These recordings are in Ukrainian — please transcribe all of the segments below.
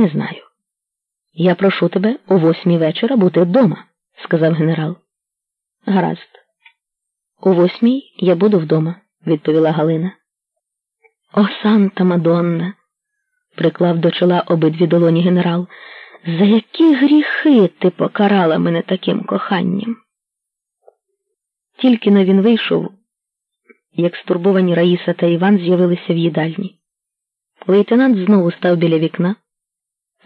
Не знаю. Я прошу тебе о восьмій вечора бути вдома, сказав генерал. Гаразд. О восьмій я буду вдома, відповіла Галина. О, Санта Мадонна, приклав до чола обидві долоні генерал. За які гріхи ти покарала мене таким коханням? Тільки но він вийшов, як стурбовані Раїса та Іван з'явилися в їдальні. Лейтенант знову став біля вікна,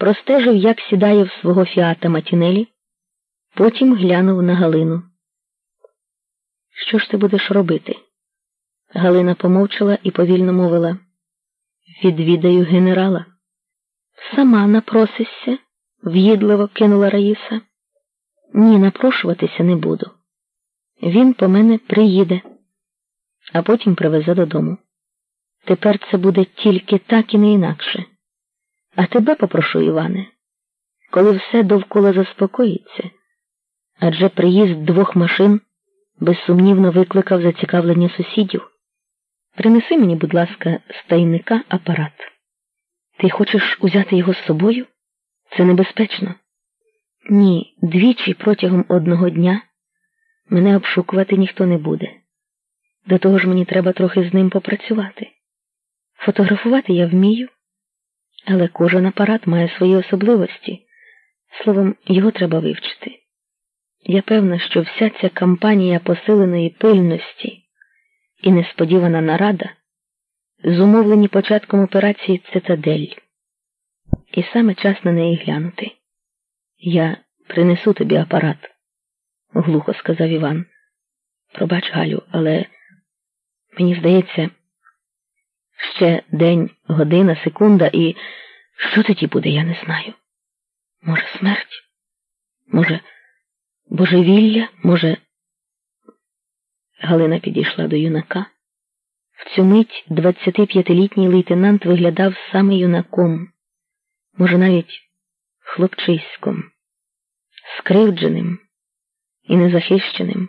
простежив, як сідає в свого фіата Матінелі, потім глянув на Галину. Що ж ти будеш робити? Галина помовчала і повільно мовила. Відвідаю генерала. Сама напросишся, в'їдливо кинула Раїса. Ні, напрошуватися не буду. Він по мене приїде, а потім привезе додому. Тепер це буде тільки так і не інакше. А тебе попрошу, Іване, коли все довкола заспокоїться, адже приїзд двох машин безсумнівно викликав зацікавлення сусідів. Принеси мені, будь ласка, з тайника апарат. Ти хочеш узяти його з собою? Це небезпечно. Ні, двічі протягом одного дня мене обшукувати ніхто не буде. До того ж мені треба трохи з ним попрацювати. Фотографувати я вмію, але кожен апарат має свої особливості. Словом, його треба вивчити. Я певна, що вся ця кампанія посиленої пильності і несподівана нарада зумовлені початком операції Цитадель. І саме час на неї глянути. Я принесу тобі апарат, глухо сказав Іван. Пробач, Галю, але мені здається, ще день, година, секунда, і що тоді буде, я не знаю. Може, смерть? Може, божевілля, може. Галина підійшла до юнака. В цю мить 25-літній лейтенант виглядав саме юнаком, може, навіть хлопчиськом, скривдженим і незахищеним.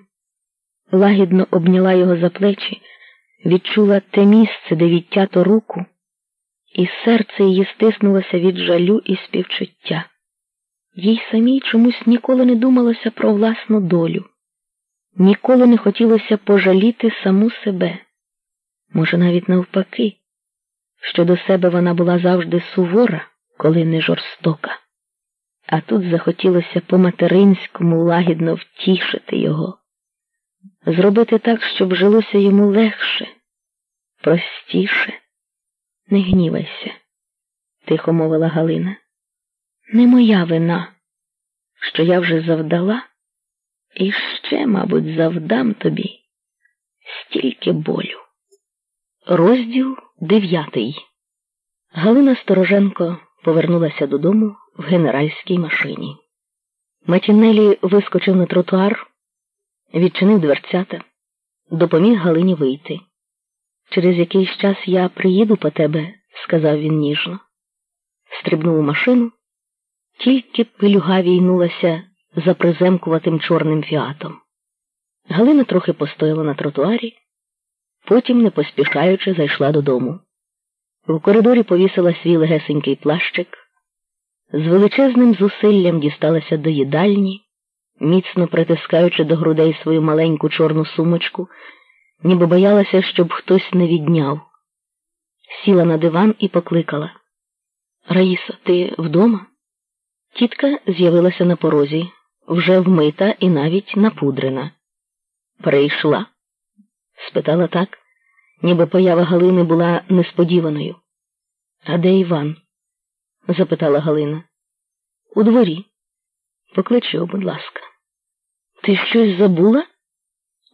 Лагідно обняла його за плечі, відчула те місце, де відтято руку, і серце її стиснулося від жалю і співчуття. Їй самій чомусь ніколи не думалося про власну долю. Ніколи не хотілося пожаліти саму себе, може, навіть навпаки, що до себе вона була завжди сувора, коли не жорстока, а тут захотілося по-материнському лагідно втішити його, зробити так, щоб жилося йому легше, простіше. Не гнівайся, тихо мовила Галина. Не моя вина, що я вже завдала. І ще, мабуть, завдам тобі стільки болю. Розділ дев'ятий. Галина Стороженко повернулася додому в генеральській машині. Матінелі вискочив на тротуар, відчинив дверцята, допоміг Галині вийти. Через якийсь час я приїду по тебе, сказав він ніжно. Стрибнув у машину, тільки пилюга війнулася за приземкуватим чорним фіатом. Галина трохи постояла на тротуарі, потім, не поспішаючи, зайшла додому. В коридорі повісила свій легесенький плащик, з величезним зусиллям дісталася до їдальні, міцно притискаючи до грудей свою маленьку чорну сумочку, ніби боялася, щоб хтось не відняв. Сіла на диван і покликала Раїсо, ти вдома? Тітка з'явилася на порозі, вже вмита і навіть напудрена. Прийшла? спитала так, ніби поява Галини була несподіваною. А де Іван? запитала Галина. У дворі. Поклич будь ласка. Ти щось забула?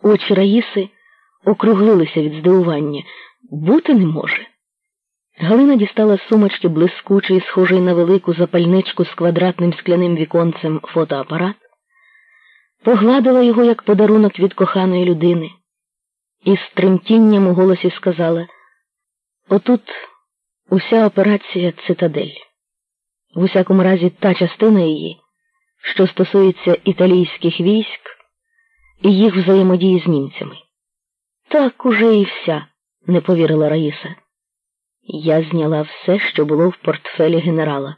Очі Раїси округлилися від здивування. Бути не може. Галина дістала з сумочки блискучий, схожий на велику запальничку з квадратним скляним віконцем фотоапарат, погладила його як подарунок від коханої людини, і з тремтінням у голосі сказала: Отут уся операція цитадель, в усякому разі та частина її, що стосується італійських військ і їх взаємодії з німцями. Так уже і вся, не повірила Раїса. Я зняла все, що було в портфелі генерала.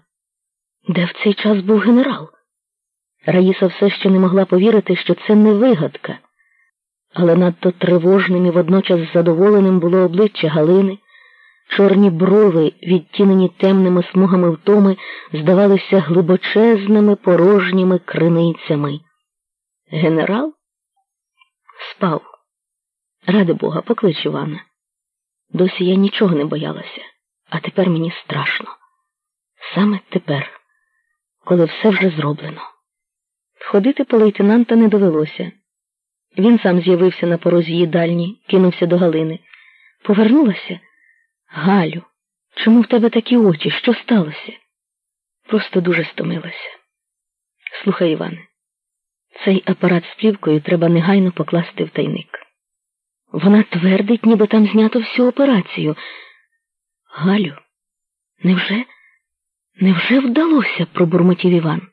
Де в цей час був генерал? Раїса все ще не могла повірити, що це не вигадка, але надто тривожним і водночас задоволеним було обличчя Галини. Чорні брови, відтінені темними смугами втоми, здавалися глибочезними порожніми криницями. Генерал спав. Ради Бога, поклич Івана. Досі я нічого не боялася, а тепер мені страшно. Саме тепер, коли все вже зроблено. Ходити по лейтенанта не довелося. Він сам з'явився на порозі їдальні, кинувся до Галини. Повернулася. Галю, чому в тебе такі очі? Що сталося? Просто дуже стомилася. Слухай, Іване, цей апарат з плівкою треба негайно покласти в тайник. Вона твердить, ніби там знято всю операцію. Галю, невже, невже вдалося? пробурмотів Іван.